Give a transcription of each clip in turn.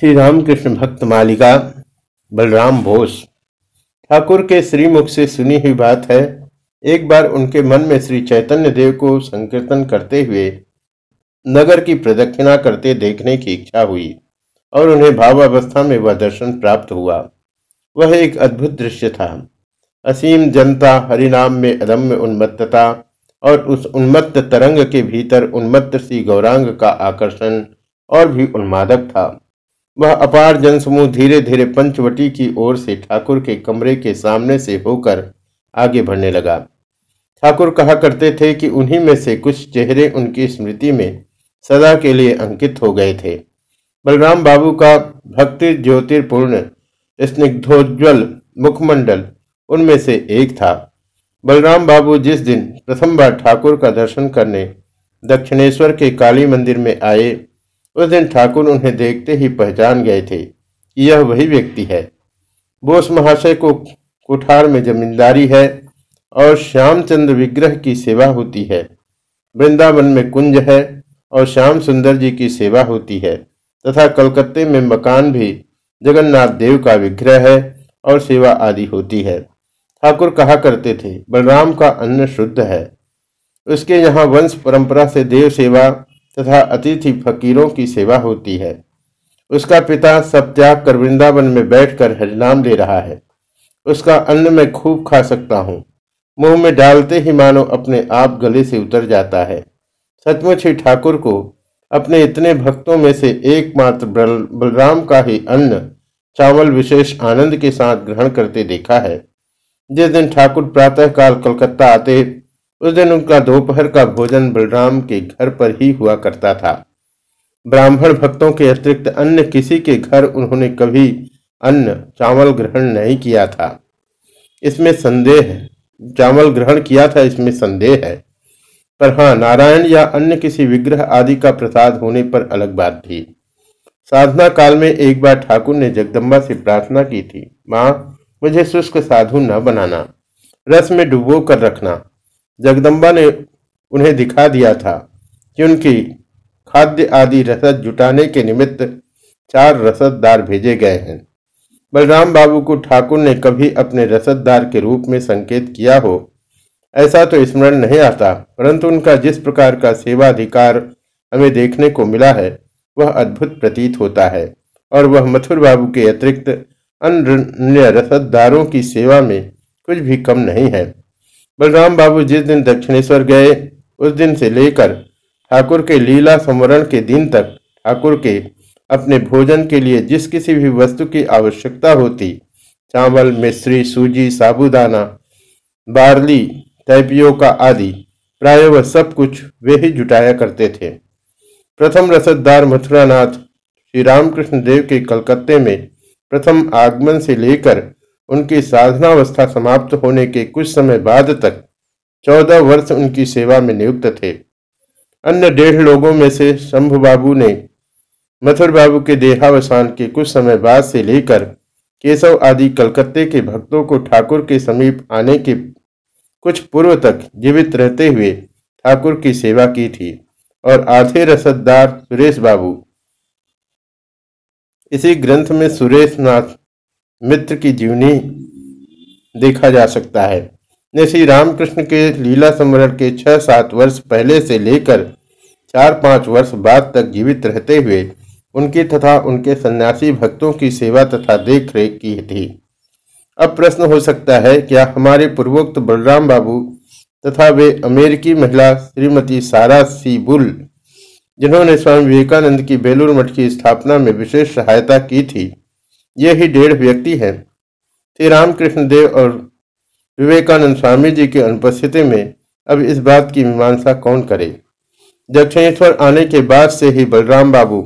श्री रामकृष्ण भक्त मालिका बलराम बोस। ठाकुर के श्रीमुख से सुनी हुई बात है, एक बार उनके मन में श्री चैतन्य देव को संकीर्तन करते हुए नगर की प्रदक्षिणा करते देखने की इच्छा हुई और उन्हें भावावस्था में वह दर्शन प्राप्त हुआ। वह एक अद्भुत दृश्य था। असीम जनता, हरिनाम में अदम्य उन्मत्तता और उस उन्मत्त तरंग के भीतर उन्मत्त सी गौरांग का आकर्षण और भी उन्मादक था। वह अपार जनसमूह धीरे धीरे पंचवटी की ओर से ठाकुर के कमरे के सामने से होकर आगे बढ़ने लगा। ठाकुर कहा करते थे कि उन्हीं में से कुछ चेहरे उनकी स्मृति में सदा के लिए अंकित हो गए थे। बलराम बाबू का भक्ति ज्योतिर्पूर्ण स्निग्धोज्वल मुखमंडल उनमें से एक था। बलराम बाबू जिस दिन प्रथम बार ठाकुर का दर्शन करने दक्षिणेश्वर के काली मंदिर में आए उस दिन ठाकुर उन्हें देखते ही पहचान गए थे कि यह वही व्यक्ति है। बोस महाशय को कुठार में जमींदारी है और श्यामचंद्र विग्रह की सेवा होती है। वृंदावन में कुंज है और श्याम सुंदर जी की सेवा होती है तथा कलकत्ते में मकान भी, जगन्नाथ देव का विग्रह है और सेवा आदि होती है। ठाकुर कहा करते थे, बलराम का अन्न शुद्ध है। उसके यहाँ वंश परंपरा से देव सेवा तथा अतिथि फकीरों की सेवा होती है। उसका पिता सब त्याग कर वृंदावन में बैठकर हरिनाम ले रहा है। उसका अन्न मैं खूब खा सकता हूँ। मुँह में डालते ही मानो अपने आप गले से उतर जाता है। सचमुच ही ठाकुर को अपने इतने भक्तों में से एकमात्र बलराम का ही अन्न चावल विशेष आनंद के साथ ग्रहण करते देखा है। जिस दिन ठाकुर प्रातः काल कलकत्ता आते उस दिन उनका दोपहर का भोजन बलराम के घर पर ही हुआ करता था। ब्राह्मण भक्तों के अतिरिक्त अन्य किसी के घर उन्होंने कभी अन्न, चावल ग्रहण नहीं किया था। इसमें संदेह है। चावल ग्रहण किया था, इसमें संदेह है। पर हाँ नारायण या अन्य किसी विग्रह आदि का प्रसाद होने पर अलग बात थी। साधना काल में एक बार ठाकुर ने जगदम्बा से प्रार्थना की थी, माँ, मुझे शुष्क साधु न बनाना। रस में डुबो कर रखना। जगदम्बा ने उन्हें दिखा दिया था कि उनकी खाद्य आदि रसद जुटाने के निमित्त चार रसददार भेजे गए हैं। बलराम बाबू को ठाकुर ने कभी अपने रसददार के रूप में संकेत किया हो, ऐसा तो स्मरण नहीं आता, परंतु उनका जिस प्रकार का सेवाधिकार हमें देखने को मिला है, वह अद्भुत प्रतीत होता है, और वह मथुर बाबू के अतिरिक्त अन्य रसदारों की सेवा में कुछ भी कम नहीं है। बलराम बाबू जिस दिन दक्षिणेश्वर गए, उस दिन से लेकर ठाकुर के लीला संवरण के दिन तक ठाकुर के अपने भोजन के लिए जिस किसी भी वस्तु की आवश्यकता होती, चावल, मिश्री, सूजी, साबुदाना, बार्ली, तैपियों का आदि, प्राय वह सब कुछ वे ही जुटाया करते थे। प्रथम रसददार मथुरानाथ श्री रामकृष्ण देव के कलकत्ते में प्रथम आगमन से लेकर उनकी साधनावस्था समाप्त होने के कुछ समय बाद तक चौदह वर्ष उनकी सेवा में नियुक्त थे। अन्य डेढ़ लोगों में से शंभु बाबू ने, मथुर बाबू के देहावसान के कुछ समय बाद से लेकर केशव आदि कलकत्ते के भक्तों को ठाकुर के समीप आने के कुछ पूर्व तक जीवित रहते हुए ठाकुर की सेवा की थी और आधे रसदार सुरेश बाबू। इसी ग्रंथ में सुरेश नाथ मित्र की जीवनी देखा जा सकता है। ने श्री रामकृष्ण के लीला संवरण के छह सात वर्ष पहले से लेकर चार पाँच वर्ष बाद तक जीवित रहते हुए उनकी तथा उनके सन्यासी भक्तों की सेवा तथा देख रेख की थी। अब प्रश्न हो सकता है, क्या हमारे पूर्वोक्त बलराम बाबू तथा वे अमेरिकी महिला श्रीमती सारा सी बुल, जिन्होंने स्वामी विवेकानंद की बेलूर मठ की स्थापना में विशेष सहायता की थी ये ही डेढ़ व्यक्ति हैं। श्री रामकृष्ण देव और विवेकानंद स्वामी जी की अनुपस्थिति में अब इस बात की मीमांसा कौन करे? दक्षिणेश्वर आने के बाद से ही बलराम बाबू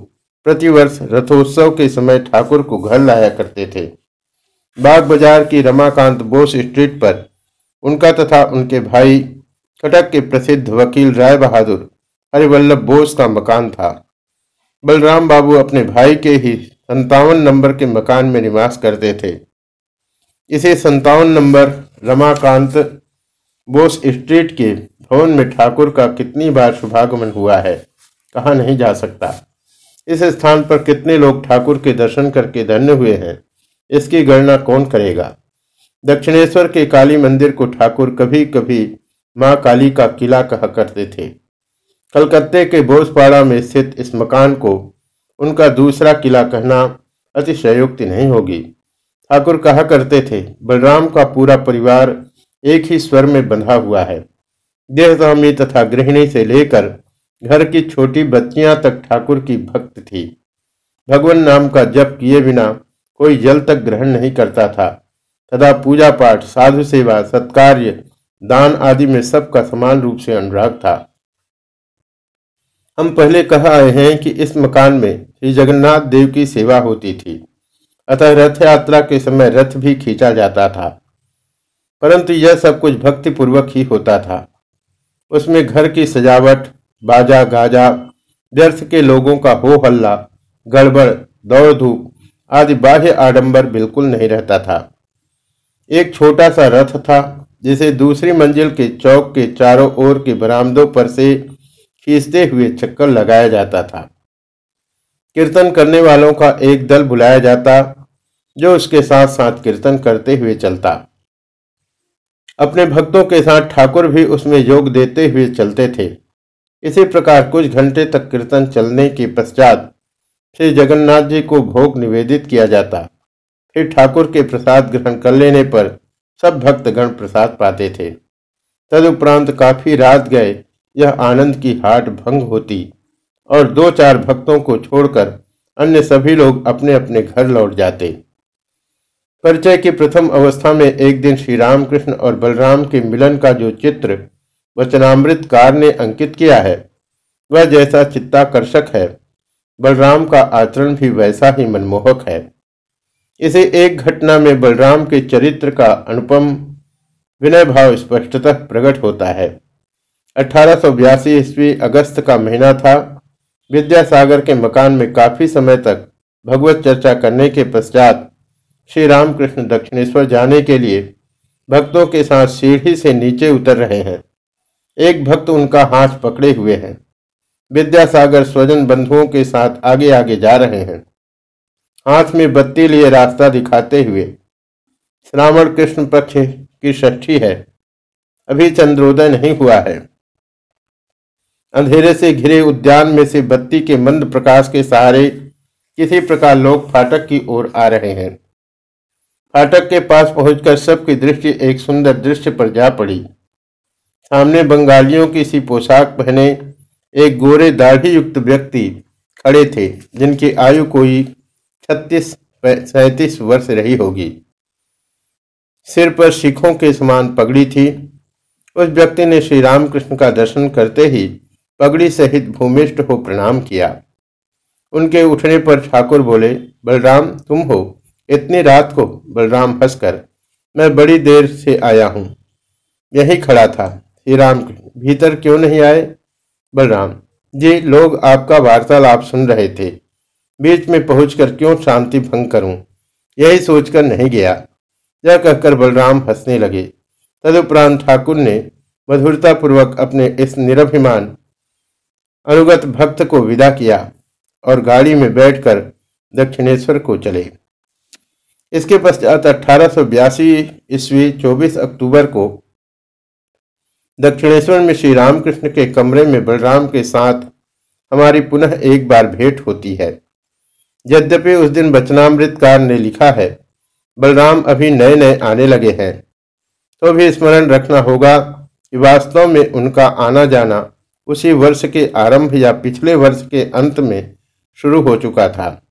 प्रतिवर्ष रथोत्सव के समय ठाकुर को घर लाया करते थे। बाग बाज़ार की रमाकांत बोस स्ट्रीट पर उनका तथा उनके भाई कटक के प्रसिद्ध वकील राय बहादुर हरिवल्लभ बोस का मकान था। बलराम बाबू अपने भाई के ही संतावन नंबर के मकान में निवास करते थे। इसे संतावन नंबर रमाकांत बोस स्ट्रीट के भवन में ठाकुर का कितनी बार शुभागमन हुआ है, कहा नहीं जा सकता। इस स्थान पर कितने लोग ठाकुर के दर्शन करके धन्य हुए हैं, इसकी गणना कौन करेगा? दक्षिणेश्वर के काली मंदिर को ठाकुर कभी कभी माँ काली का किला कहा करते थे। कलकत्ते के बोसपाड़ा में स्थित इस मकान को उनका दूसरा किला कहना अतिशयोक्ति नहीं होगी। ठाकुर कहा करते थे, बलराम का पूरा परिवार एक ही स्वर में बंधा हुआ है। देहस्वामी तथा गृहिणी से लेकर घर की छोटी बच्चियाँ तक ठाकुर की भक्त थी। भगवान नाम का जप किए बिना कोई जल तक ग्रहण नहीं करता था। तथा पूजा पाठ साधु सेवा सत्कार्य, दान आदि में सबका समान रूप से अनुराग था। हम पहले कह आए हैं कि इस मकान में श्री जगन्नाथ देव की सेवा होती थी। अतः रथ यात्रा के समय रथ भी खींचा जाता था। परंतु यह सब कुछ भक्ति पूर्वक ही होता था। उसमें घर की सजावट, बाजा गाजा, व्यर्थ के लोगों का हो हल्ला गड़बड़ दौड़ धूप आदि बाह्य आडंबर बिल्कुल नहीं रहता था। एक छोटा सा रथ था, जिसे दूसरी मंजिल के चौक के चारों ओर के बरामदों पर से खींचते हुए चक्कर लगाया जाता था। कीर्तन करने वालों का एक दल बुलाया जाता, जो उसके साथ साथ कीर्तन करते हुए चलता। अपने भक्तों के साथ ठाकुर भी उसमें योग देते हुए चलते थे। इसी प्रकार कुछ घंटे तक कीर्तन चलने के पश्चात श्री जगन्नाथ जी को भोग निवेदित किया जाता। फिर ठाकुर के प्रसाद ग्रहण कर लेने पर सब भक्तगण प्रसाद पाते थे। तदुपरांत काफ़ी रात गए, यह आनंद की हाट भंग होती। और दो चार भक्तों को छोड़कर अन्य सभी लोग अपने अपने घर लौट जाते। परिचय की प्रथम अवस्था में एक दिन श्री रामकृष्ण और बलराम के मिलन का जो चित्र वचनामृत कार ने अंकित किया है, वह जैसा चित्ताकर्षक है। बलराम का आचरण भी वैसा ही मनमोहक है। इसे एक घटना में बलराम के चरित्र का अनुपम विनय भाव स्पष्टतः प्रकट होता है। अठारह ईस्वी अगस्त का महीना था। विद्यासागर के मकान में काफ़ी समय तक भगवत चर्चा करने के पश्चात श्री रामकृष्ण दक्षिणेश्वर जाने के लिए भक्तों के साथ सीढ़ी से नीचे उतर रहे हैं। एक भक्त उनका हाथ पकड़े हुए हैं। विद्यासागर स्वजन बंधुओं के साथ आगे आगे जा रहे हैं। हाथ में बत्ती लिए रास्ता दिखाते हुए श्रावण कृष्ण पक्ष की षष्ठी है। अभी चंद्रोदय नहीं हुआ है। अंधेरे से घिरे उद्यान में से बत्ती के मंद प्रकाश के सहारे किसी प्रकार लोग फाटक की ओर आ रहे हैं। फाटक के पास पहुंचकर सबकी दृष्टि एक सुंदर दृश्य पर जा पड़ी। सामने बंगालियों की सी पोशाक पहने एक गोरे दाढ़ी युक्त व्यक्ति खड़े थे, जिनकी आयु कोई छत्तीस सैतीस वर्ष रही होगी। सिर पर शिखों के समान पगड़ी थी। उस व्यक्ति ने श्री रामकृष्ण का दर्शन करते ही पगड़ी सहित भूमिष्ठ हो प्रणाम किया। उनके उठने पर ठाकुर बोले, बलराम, तुम हो। इतनी रात को बलराम हंसकर मैं बड़ी देर से आया हूँ। यही खड़ा था। श्री राम भीतर क्यों नहीं आए? बलराम, जी, लोग आपका वार्तालाप सुन रहे थे। बीच में पहुंचकर क्यों शांति भंग करूँ? यही सोचकर नहीं गया। यह कहकर बलराम हंसने लगे। तदुपरांत ठाकुर ने मधुरतापूर्वक अपने इस निरभिमान अनुगत भक्त को विदा किया और गाड़ी में बैठकर दक्षिणेश्वर को चले। इसके पश्चात अठारह सौ बयासी ईस्वी चौबीस अक्टूबर को दक्षिणेश्वर में श्री रामकृष्ण के कमरे में बलराम के साथ हमारी पुनः एक बार भेंट होती है। यद्यपि उस दिन बचनामृतकार ने लिखा है, बलराम अभी नए नए आने लगे हैं। तो भी स्मरण रखना होगा कि वास्तव में उनका आना जाना उसी वर्ष के आरंभ या पिछले वर्ष के अंत में शुरू हो चुका था।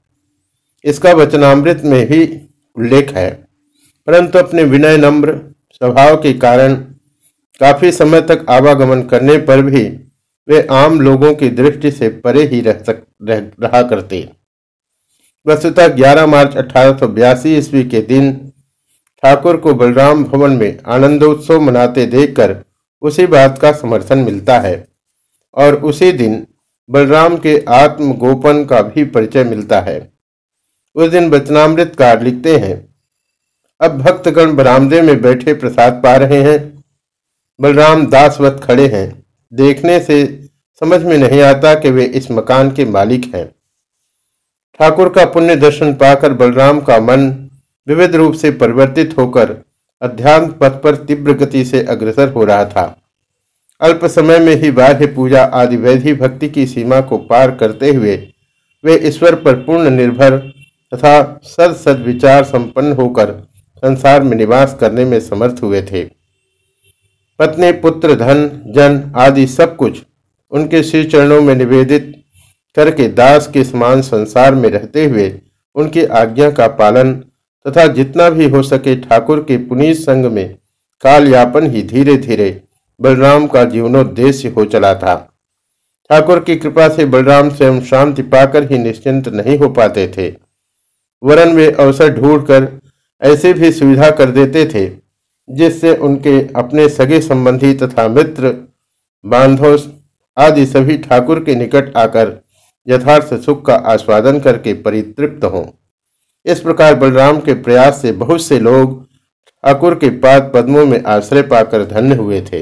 इसका वचनामृत में ही उल्लेख है। परंतु अपने विनय नम्र स्वभाव के कारण काफ़ी समय तक आवागमन करने पर भी वे आम लोगों की दृष्टि से परे ही रह, सक, रह रहा करते। वस्तुतः 11 मार्च अठारह सौ बयासी ईस्वी के दिन ठाकुर को बलराम भवन में आनंदोत्सव मनाते देखकर उसी बात का समर्थन मिलता है। और उसी दिन बलराम के आत्मगोपन का भी परिचय मिलता है। उस दिन बचनामृतकार लिखते हैं। अब भक्तगण बरामदे में बैठे प्रसाद पा रहे हैं। बलराम दासवत खड़े हैं। देखने से समझ में नहीं आता कि वे इस मकान के मालिक हैं। ठाकुर का पुण्य दर्शन पाकर बलराम का मन विविध रूप से परिवर्तित होकर अध्यात्म पथ पर तीव्र गति से अग्रसर हो रहा था। अल्प समय में ही बाह्य पूजा आदि वैधि भक्ति की सीमा को पार करते हुए वे ईश्वर पर पूर्ण निर्भर तथा सद सद विचार संपन्न होकर संसार में निवास करने में समर्थ हुए थे। पत्नी, पुत्र, धन, जन आदि सब कुछ उनके श्री चरणों में निवेदित करके दास के समान संसार में रहते हुए उनकी आज्ञा का पालन तथा जितना भी हो सके ठाकुर के पुनीत संग में काल यापन ही धीरे धीरे बलराम का जीवनोद्देश्य हो चला था। ठाकुर की कृपा से बलराम स्वयं शांति पाकर ही निश्चिंत नहीं हो पाते थे। वरन वे अवसर ढूंढकर ऐसे भी सुविधा कर देते थे, जिससे उनके अपने सगे संबंधी तथा मित्र बांधव आदि सभी ठाकुर के निकट आकर यथार्थ सुख का आस्वादन करके परितृप्त हों। इस प्रकार बलराम के प्रयास से बहुत से लोग ठाकुर के पाद पद्मों में आश्रय पाकर धन्य हुए थे।